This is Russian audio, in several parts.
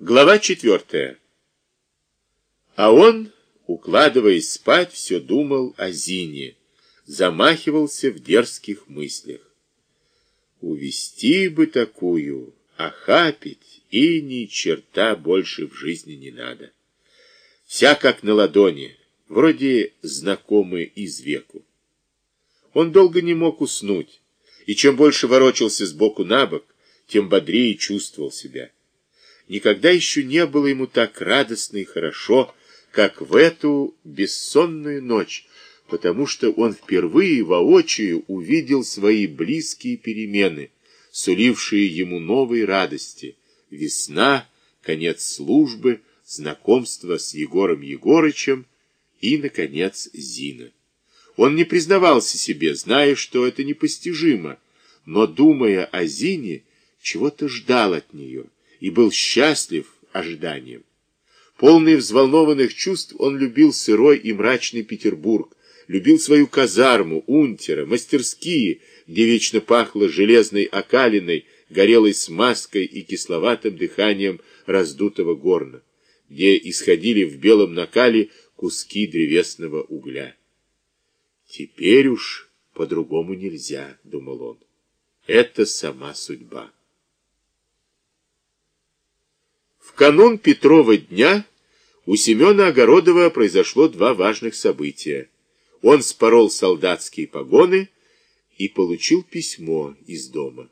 Глава четвертая. А он, укладываясь спать, все думал о Зине, замахивался в дерзких мыслях. Увести бы такую, охапить, и ни черта больше в жизни не надо. Вся как на ладони, вроде знакомые из веку. Он долго не мог уснуть, и чем больше ворочался с боку на бок, тем бодрее чувствовал себя. Никогда еще не было ему так радостно и хорошо, как в эту бессонную ночь, потому что он впервые воочию увидел свои близкие перемены, сулившие ему новые радости. Весна, конец службы, знакомство с Егором Егорычем и, наконец, Зина. Он не признавался себе, зная, что это непостижимо, но, думая о Зине, чего-то ждал от нее и был счастлив ожиданием. Полный взволнованных чувств он любил сырой и мрачный Петербург, любил свою казарму, унтера, мастерские, где вечно пахло железной окалиной, горелой смазкой и кисловатым дыханием раздутого горна, где исходили в белом накале куски древесного угля. «Теперь уж по-другому нельзя», — думал он. «Это сама судьба». В канун Петрова дня у Семена Огородова произошло два важных события. Он спорол солдатские погоны и получил письмо из дома.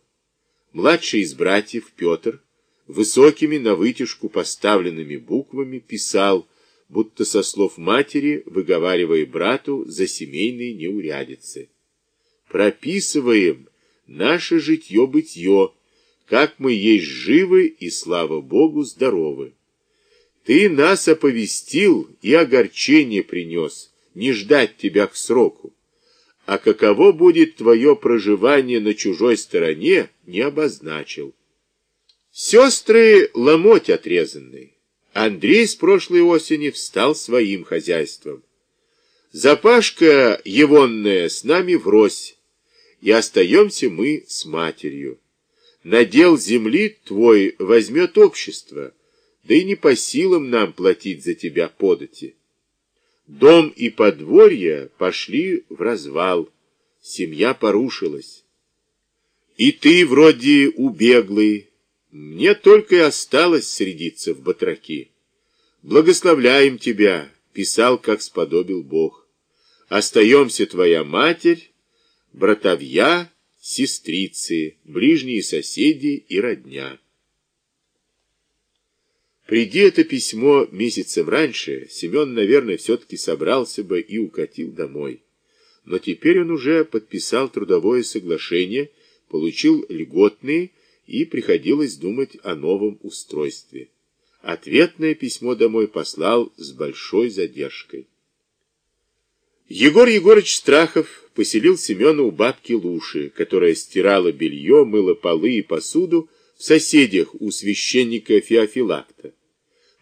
Младший из братьев, Петр, высокими на вытяжку поставленными буквами писал, будто со слов матери, выговаривая брату за семейные неурядицы. «Прописываем наше житье-бытье, как мы есть живы и, слава Богу, здоровы. Ты нас оповестил и огорчение принес, не ждать тебя к сроку. А каково будет твое проживание на чужой стороне, не обозначил. Сестры ломоть отрезанный. Андрей с прошлой осени встал своим хозяйством. Запашка егонная с нами врозь, и остаемся мы с матерью. Надел земли твой возьмет общество, да и не по силам нам платить за тебя подати. Дом и подворье пошли в развал, семья порушилась. И ты вроде убеглый, мне только и осталось средиться в батраки. Благословляем тебя, писал, как сподобил Бог. Остаемся твоя матерь, братовья, сестрицы, ближние соседи и родня. Приди это письмо месяцем раньше, Семен, наверное, все-таки собрался бы и укатил домой. Но теперь он уже подписал трудовое соглашение, получил льготные и приходилось думать о новом устройстве. Ответное письмо домой послал с большой задержкой. Егор Егорыч Страхов поселил Семена у бабки Луши, которая стирала белье, мыла полы и посуду в соседях у священника Феофилакта.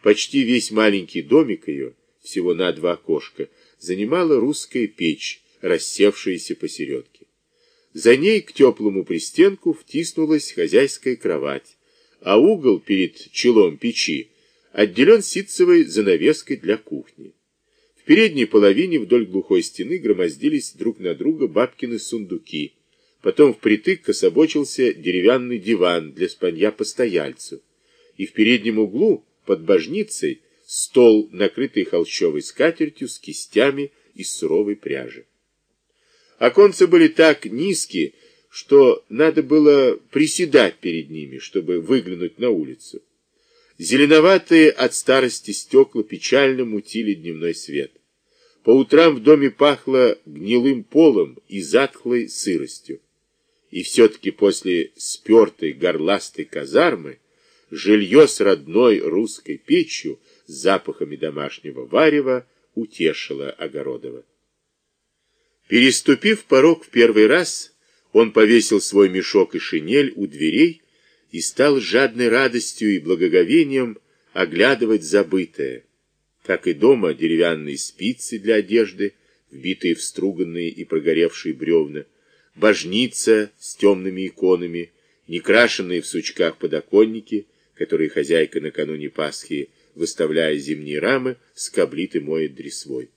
Почти весь маленький домик ее, всего на два окошка, занимала русская печь, рассевшаяся посередке. За ней к теплому пристенку втиснулась хозяйская кровать, а угол перед челом печи отделен ситцевой занавеской для кухни. Передней половине вдоль глухой стены громоздились друг на друга бабкины сундуки. Потом впритык кособочился деревянный диван для спанья постояльцу. И в переднем углу, под божницей, стол, накрытый холщовой скатертью с кистями из суровой пряжи. Оконцы были так низкие, что надо было приседать перед ними, чтобы выглянуть на улицу. Зеленоватые от старости стекла печально мутили дневной свет. По утрам в доме пахло гнилым полом и затхлой сыростью. И все-таки после спертой горластой казармы жилье с родной русской печью с запахами домашнего варева утешило Огородова. Переступив порог в первый раз, он повесил свой мешок и шинель у дверей и стал жадной радостью и благоговением оглядывать забытое. Как и дома, деревянные спицы для одежды, вбитые в струганные и прогоревшие бревна, божница с темными иконами, некрашенные в сучках подоконники, которые хозяйка накануне Пасхи, выставляя зимние рамы, скоблит и моет дресвой.